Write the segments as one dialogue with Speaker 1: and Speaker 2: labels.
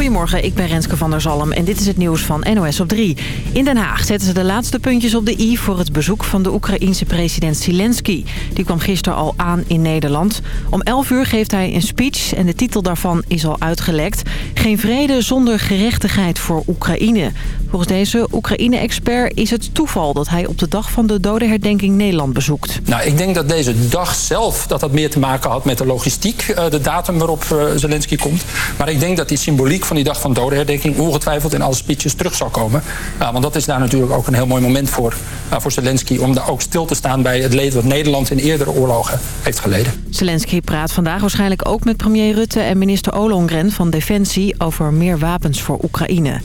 Speaker 1: Goedemorgen, ik ben Renske van der Zalm en dit is het nieuws van NOS op 3. In Den Haag zetten ze de laatste puntjes op de i voor het bezoek van de Oekraïense president Zelensky. Die kwam gisteren al aan in Nederland. Om 11 uur geeft hij een speech en de titel daarvan is al uitgelekt. Geen vrede zonder gerechtigheid voor Oekraïne. Volgens deze Oekraïne-expert is het toeval dat hij op de dag van de dodenherdenking Nederland bezoekt.
Speaker 2: Nou, ik denk dat deze dag zelf dat dat meer te maken had met de logistiek. eh, De datum waarop eh, Zelensky komt. Maar ik denk dat die symboliek van die dag van dodenherdenking... ongetwijfeld in alle speeches terug zal komen. Want dat is daar natuurlijk ook een heel mooi moment voor, eh, voor Zelensky... om daar ook stil te staan bij het leed wat Nederland in eerdere oorlogen heeft geleden.
Speaker 1: Zelensky praat vandaag waarschijnlijk ook met premier Rutte en minister Ollongren van Defensie over meer wapens voor Oekraïne.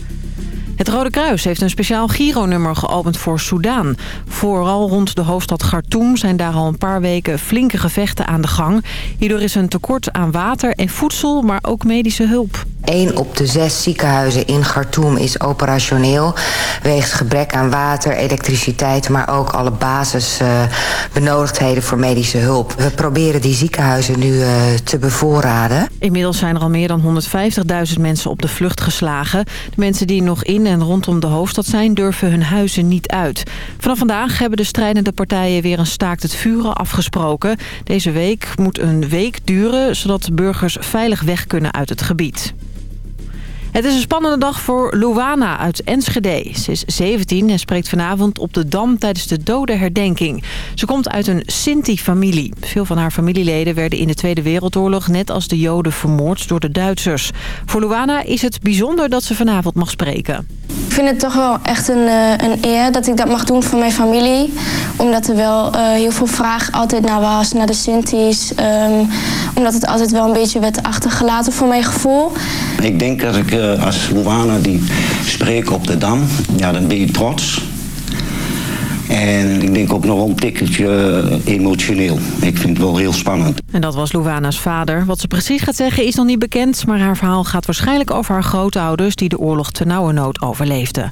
Speaker 1: Het Rode Kruis heeft een speciaal Giro-nummer geopend voor Soudaan. Vooral rond de hoofdstad Khartoum zijn daar al een paar weken flinke gevechten aan de gang. Hierdoor is een tekort aan water en voedsel, maar ook medische hulp.
Speaker 3: Eén op de zes ziekenhuizen in Khartoum is operationeel... wegens gebrek aan water, elektriciteit... maar ook alle basisbenodigdheden voor medische hulp. We proberen die ziekenhuizen nu eh, te bevoorraden.
Speaker 1: Inmiddels zijn er al meer dan 150.000 mensen op de vlucht geslagen. De mensen die nog in en rondom de hoofdstad zijn... durven hun huizen niet uit. Vanaf vandaag hebben de strijdende partijen weer een staakt het vuren afgesproken. Deze week moet een week duren... zodat burgers veilig weg kunnen uit het gebied. Het is een spannende dag voor Luana uit Enschede. Ze is 17 en spreekt vanavond op de Dam tijdens de dodenherdenking. Ze komt uit een Sinti-familie. Veel van haar familieleden werden in de Tweede Wereldoorlog... net als de Joden vermoord door de Duitsers. Voor Luana is het bijzonder dat ze vanavond mag spreken.
Speaker 4: Ik vind het toch wel echt een, eh, een eer dat ik dat mag doen voor mijn familie. Omdat er wel eh, heel veel vraag altijd naar was, naar de Sinti's. Ehm, omdat het altijd wel een beetje werd achtergelaten voor mijn gevoel.
Speaker 5: Ik denk dat ik eh, als Luana die spreek op de Dam, ja, dan ben je trots. En ik denk ook nog wel een tikkeltje eh, emotioneel. Ik vind het wel heel spannend.
Speaker 1: En dat was Luana's vader. Wat ze precies gaat zeggen is nog niet bekend... maar haar verhaal gaat waarschijnlijk over haar grootouders... die de oorlog nood overleefden.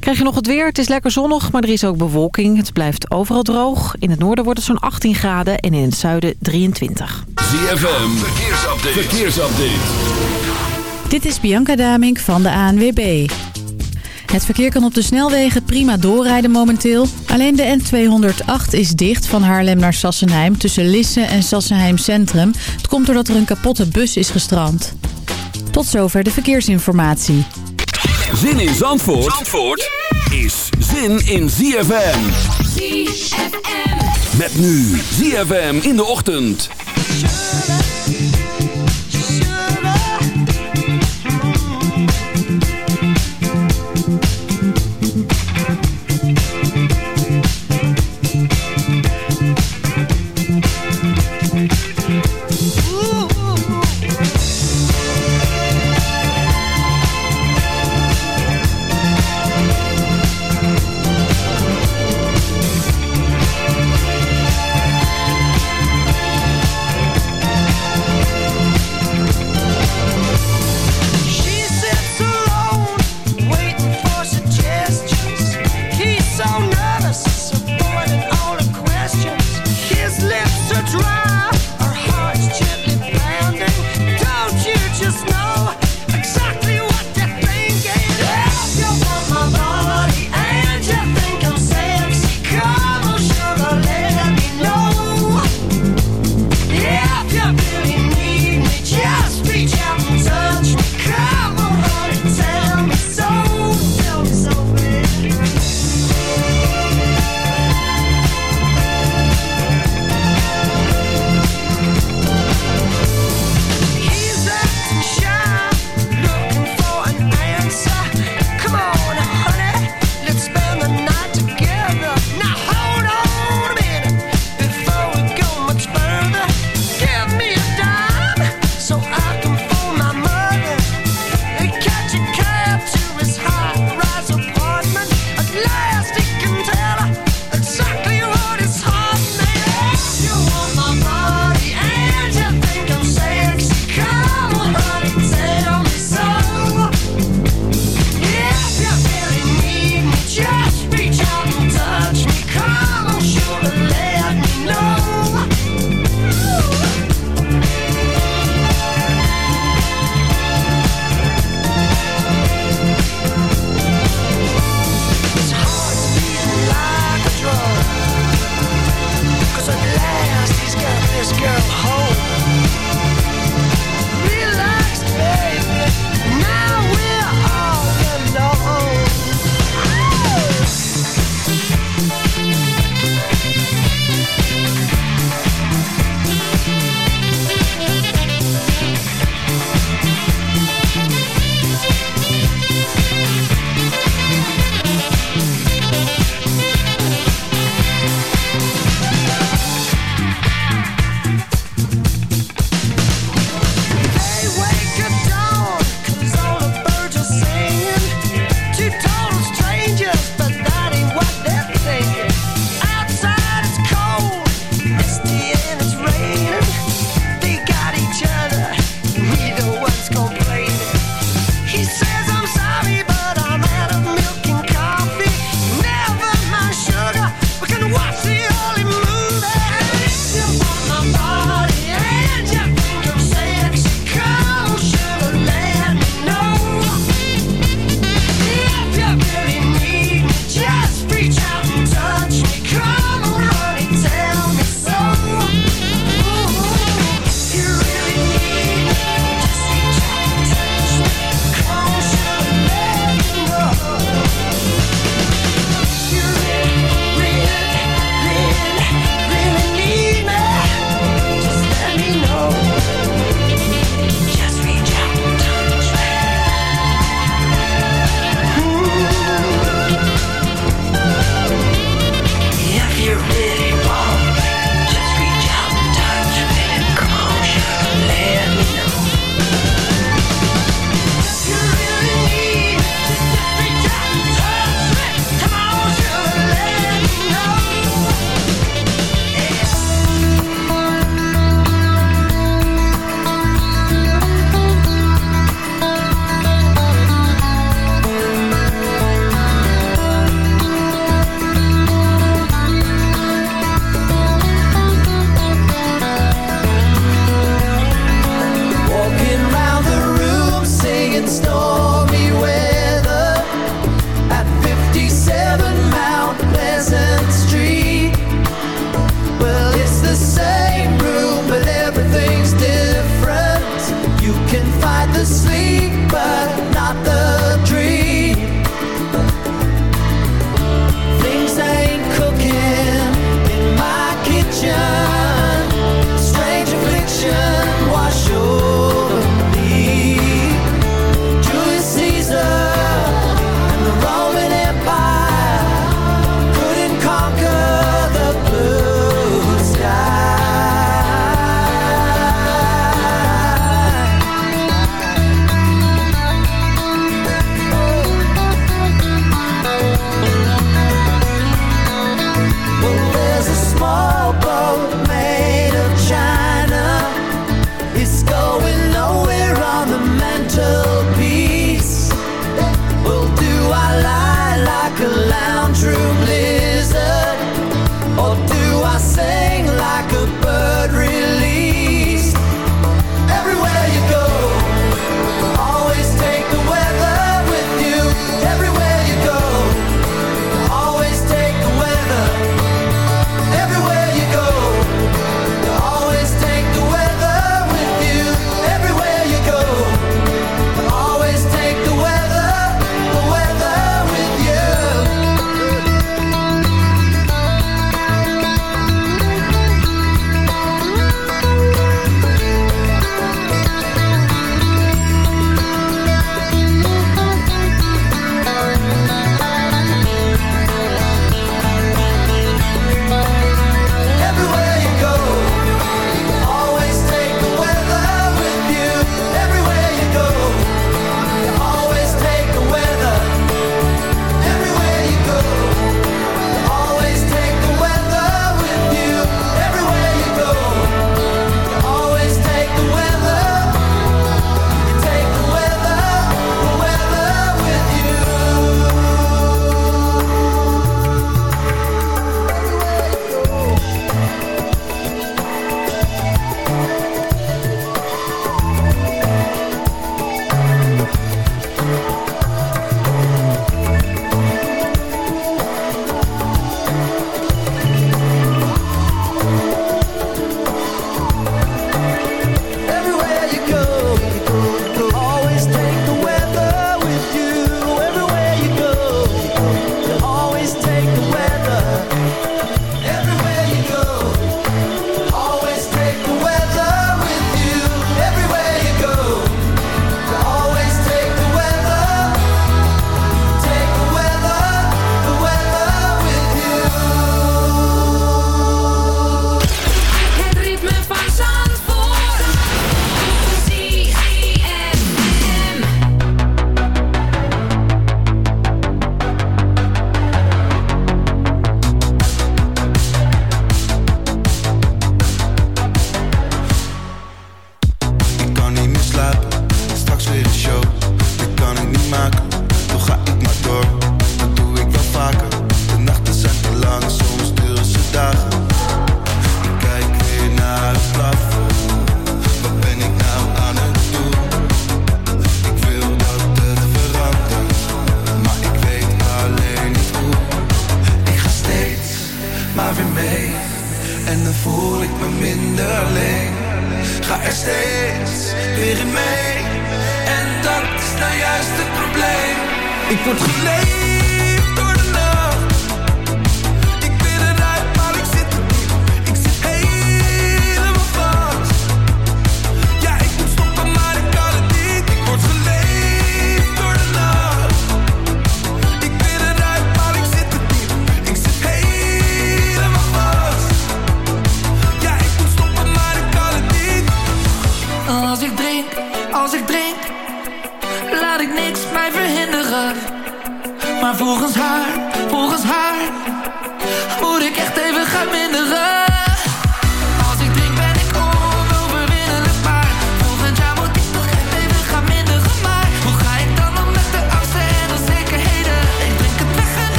Speaker 1: Krijg je nog het weer? Het is lekker zonnig, maar er is ook bewolking. Het blijft overal droog. In het noorden wordt het zo'n 18 graden en in het zuiden 23.
Speaker 6: ZFM, verkeersupdate. verkeersupdate.
Speaker 7: Dit is Bianca Damink van de ANWB. Het verkeer kan op de snelwegen prima doorrijden momenteel. Alleen de N208 is dicht van Haarlem naar Sassenheim tussen Lisse en Sassenheim Centrum. Het komt doordat er een kapotte bus is gestrand. Tot zover de verkeersinformatie.
Speaker 6: Zin in Zandvoort, Zandvoort is zin in ZFM.
Speaker 8: ZFM.
Speaker 6: Met nu ZFM in de ochtend.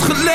Speaker 6: wordt.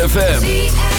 Speaker 6: ZFM.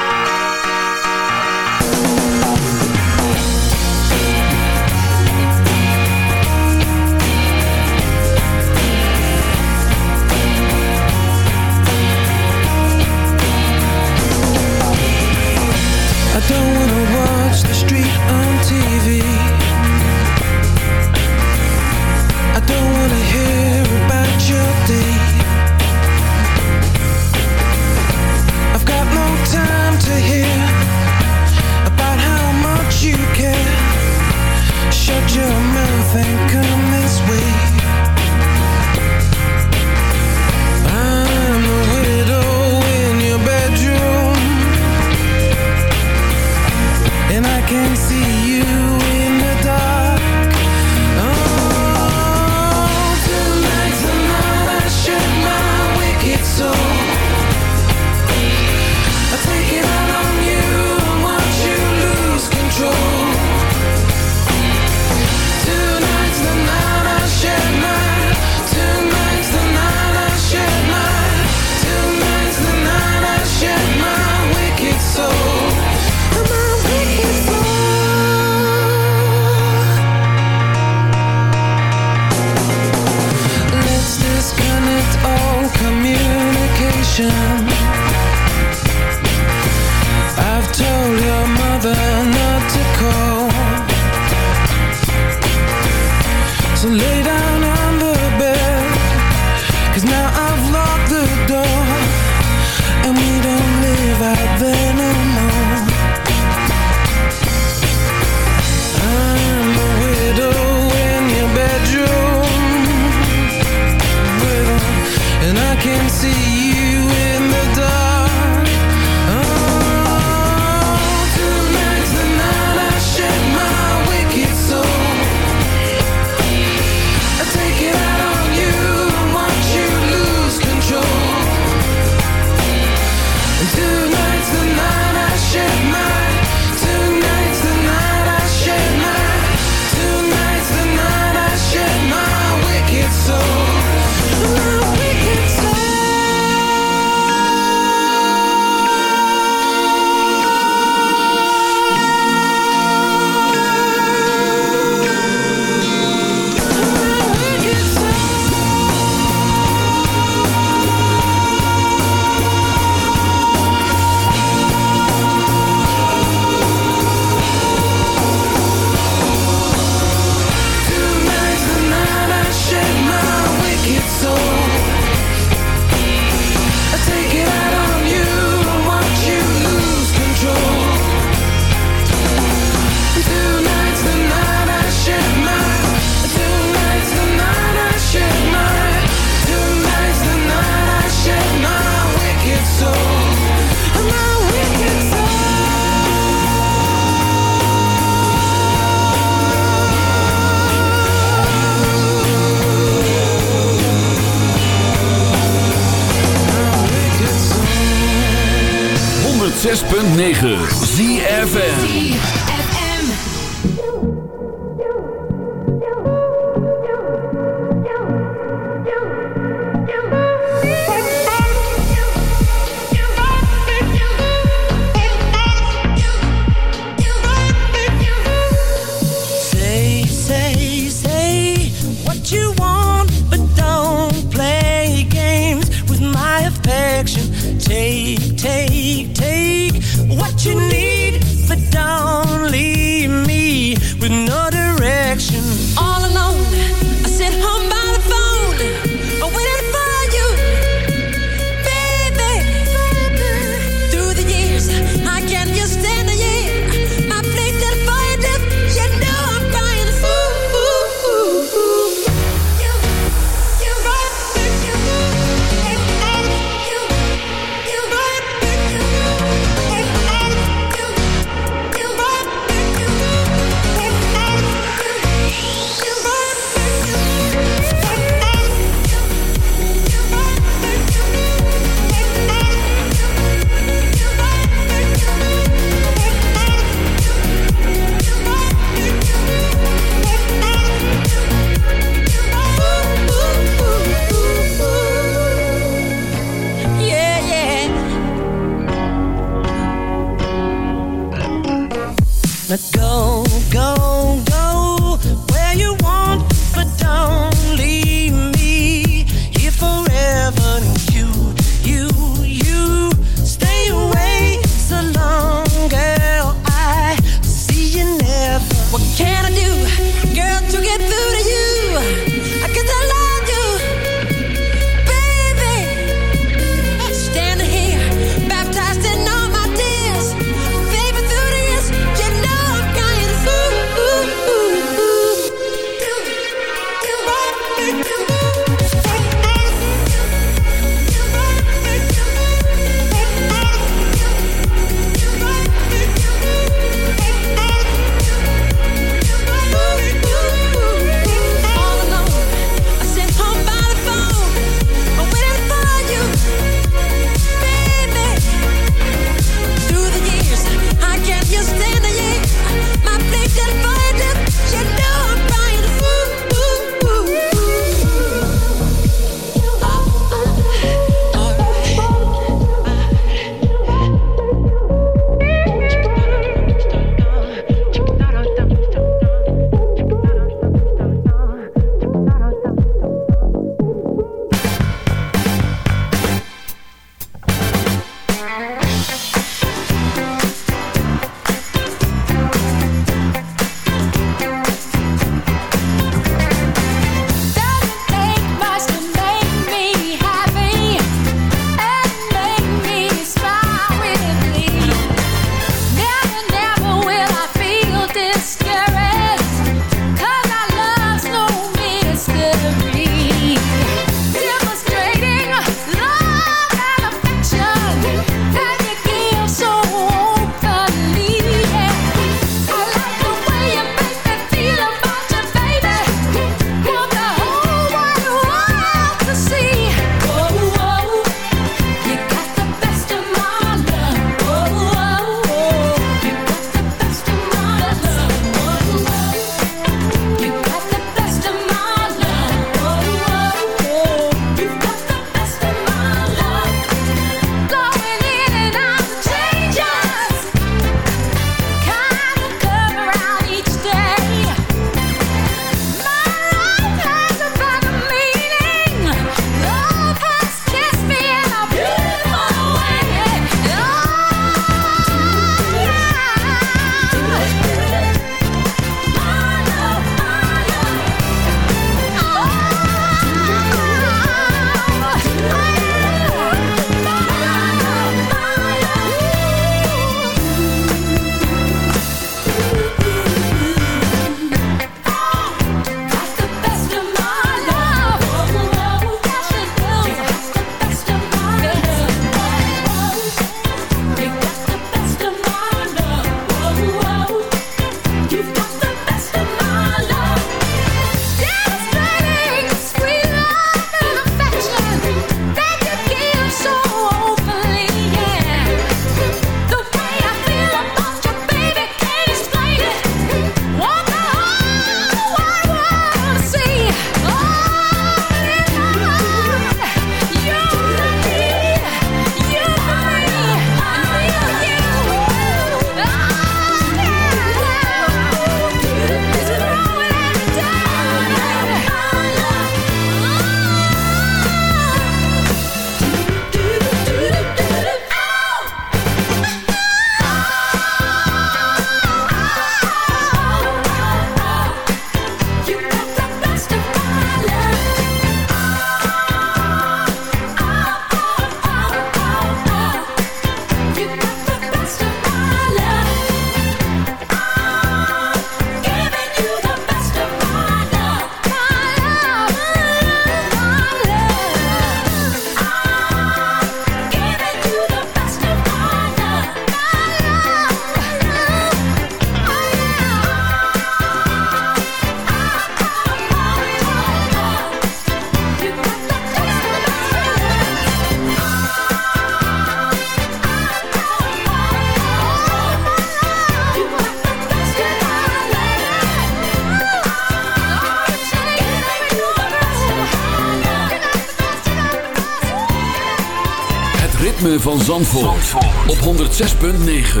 Speaker 6: Zandvoort, op 106.9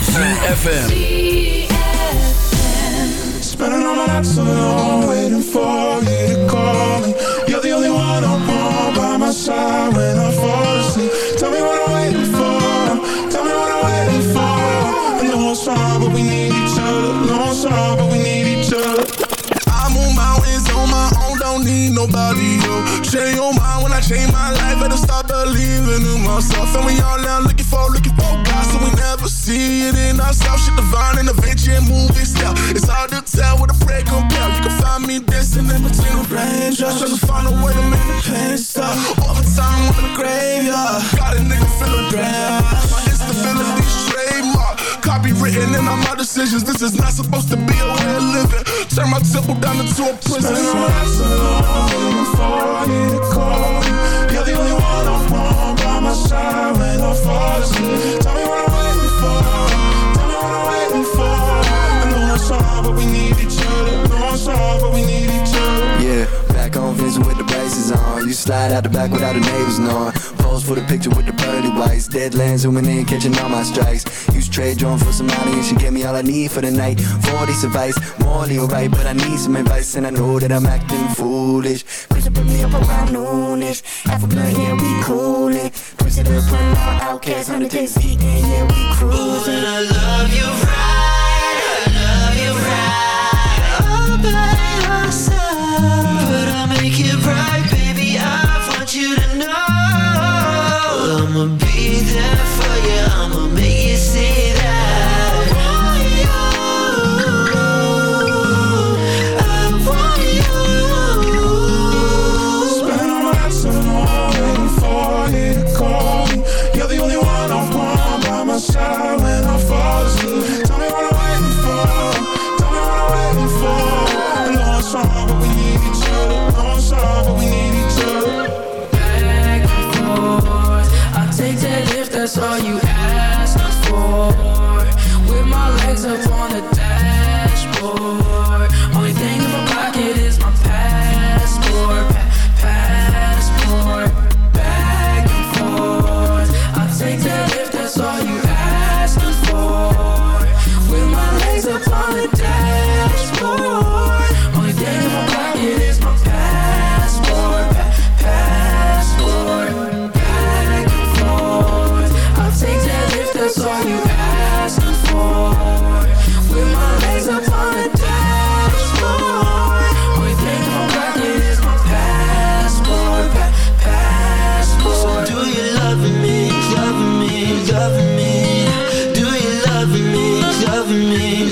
Speaker 6: CFFM
Speaker 8: Spending all for myself And we all now looking for, looking for God So we never see it in ourselves Shit divine and adventure and movie style. It's hard to tell what a prayer compare You can find me dancing in between the raindrops Trying to find a way to make the pain stop. Overtime in the graveyard. Got a nigga feeling grand. My instability trademark. Copywritten in all my decisions. This is not supposed to be a way of living. Turn my temple down into a prison. My nights alone for you to call I side when I fall asleep Tell me what I'm waiting for. I know it's hard but we need each other. I know it's hard but we need each other
Speaker 9: Vincent with the braces on. You slide out the back without the neighbors knowing. Pose for the picture with the pearly whites. Deadlands zooming in, catching all my strikes. Use trade drone for some money and she gave me all I need for the night. 40 advice, morally alright But I need some advice. And I know that I'm acting foolish. Push put me up around noonish. Half a blood, yeah, we coolin' Push it up, put our outcasts on the days eating, yeah, we cruising.
Speaker 10: Ooh, and I love you right, I love you right. All by myself I'ma be there for you, I'ma make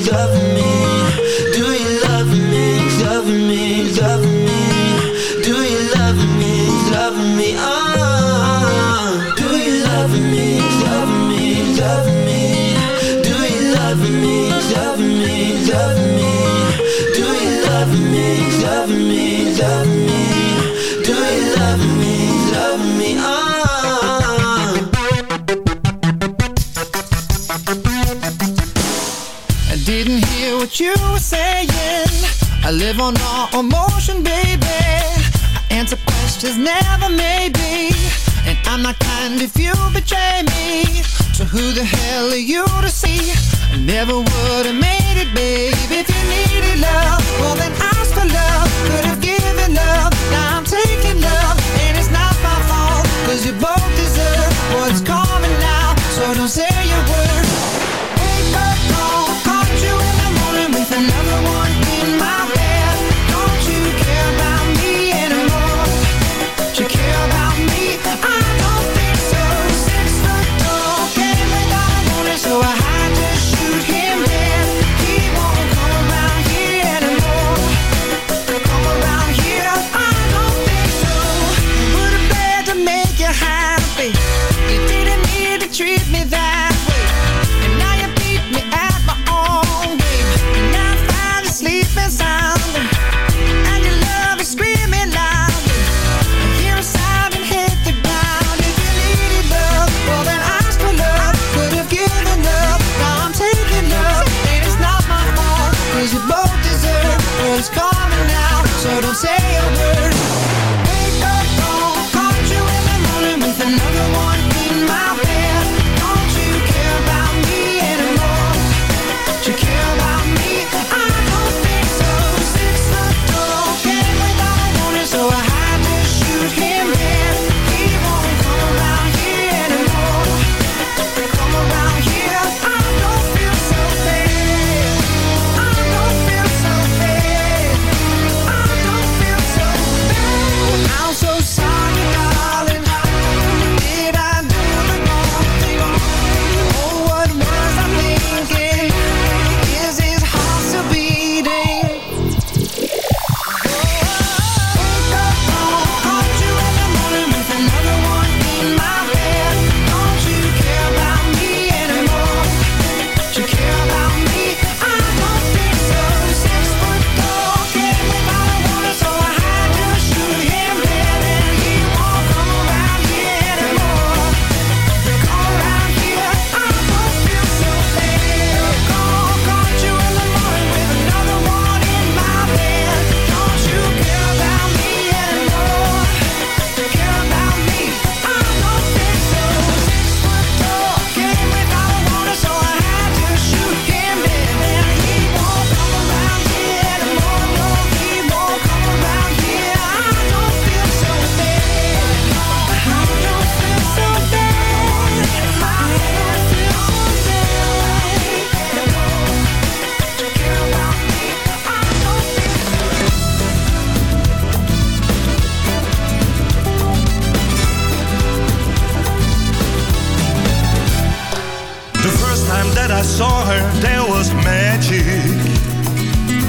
Speaker 10: Love me.
Speaker 11: Live on all emotion, baby. I answer questions, never maybe. And I'm not kind if you betray me. So who the hell are you to see? I never would have made it, babe. If you needed love, well then ask for love. Could have given love, now I'm taking love. And it's not my fault, cause you both deserve what's coming now. So don't say your word.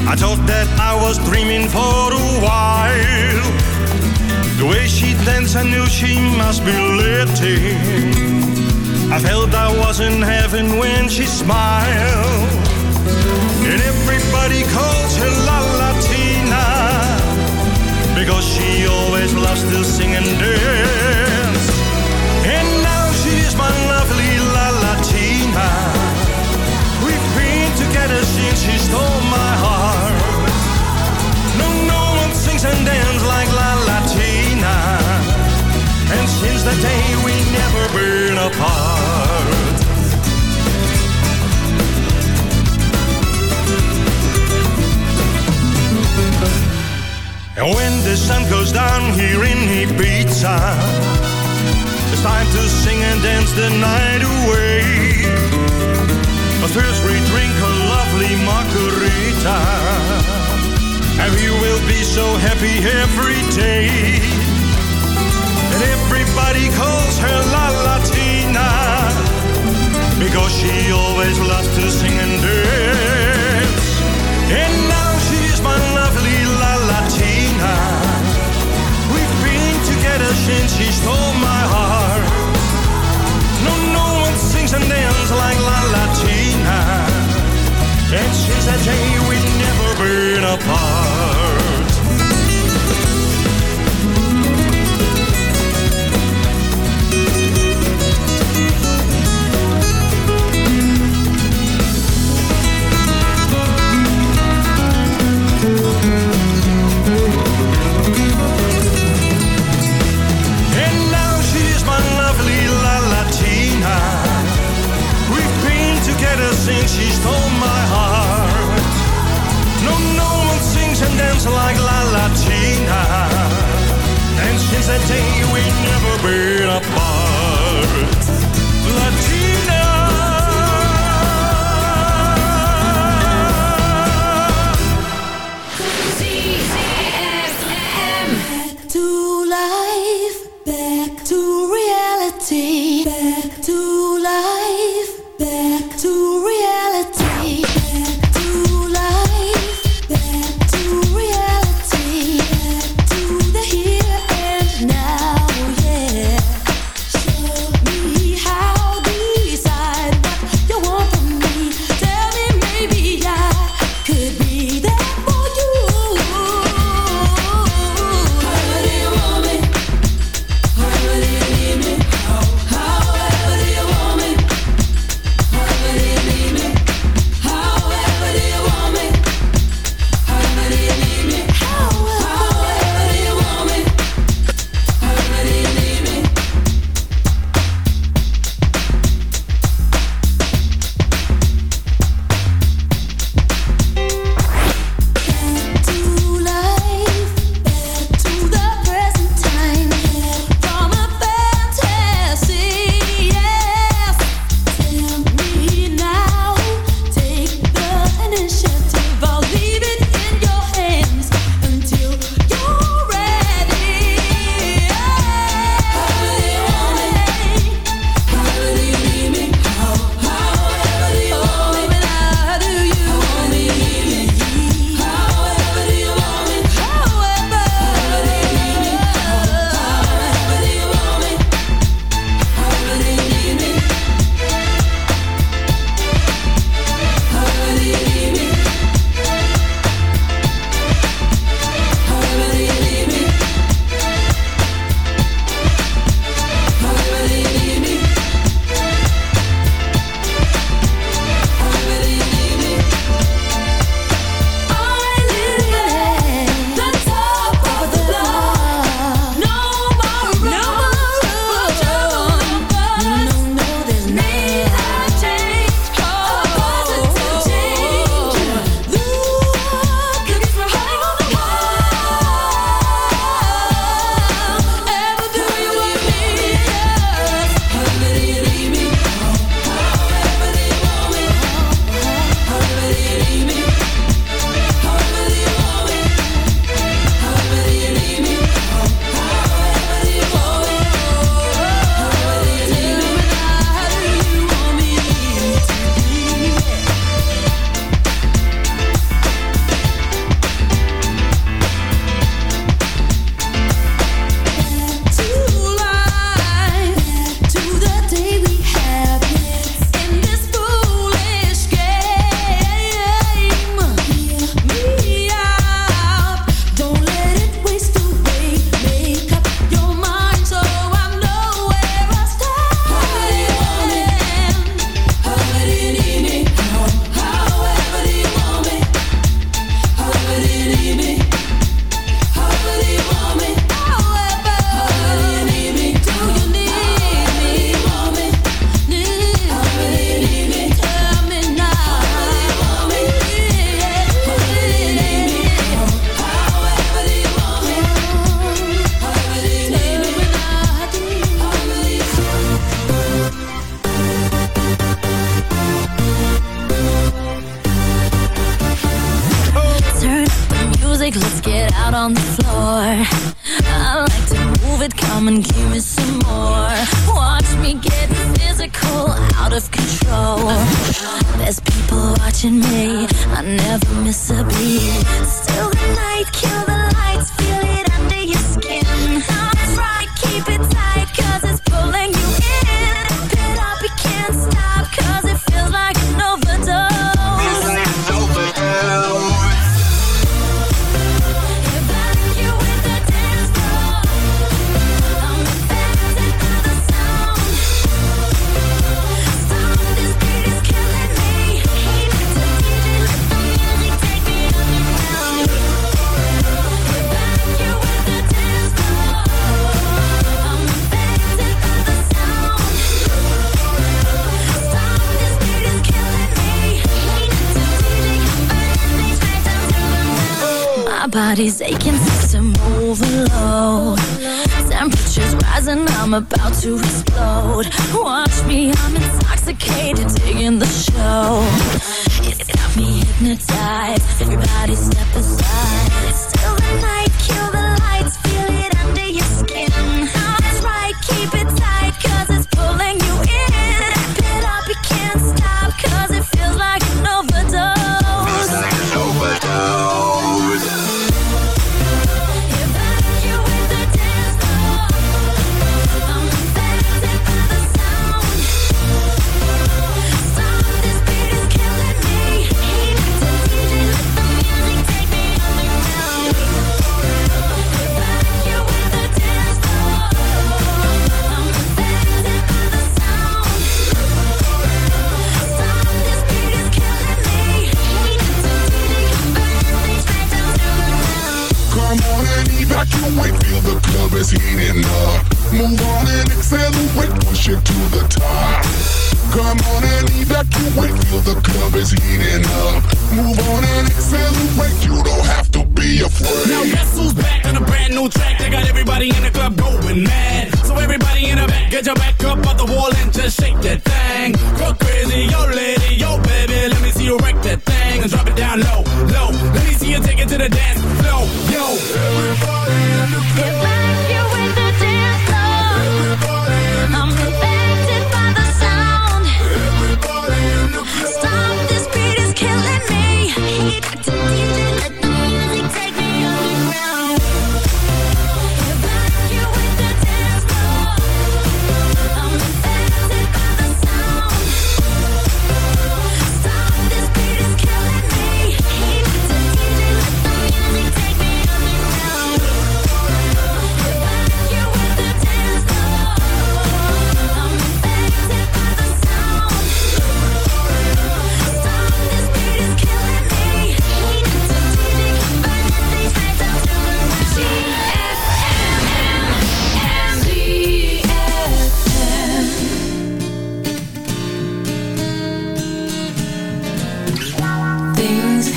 Speaker 12: I thought that I was dreaming for a while. The way she danced, I knew she must be litty. I felt I was in heaven when she smiled. And everybody calls her La Latina because she always loves to sing and dance. She stole my heart. No, no one sings and dances like La Latina. And since that day we never been apart. And when the sun goes down here in Ibiza, it's time to sing and dance the night away. But first we drink a lovely margarita, and we will be so happy every day. And everybody calls her La Latina, because she always loves to sing and dance. And now And she said, hey, we've never been apart.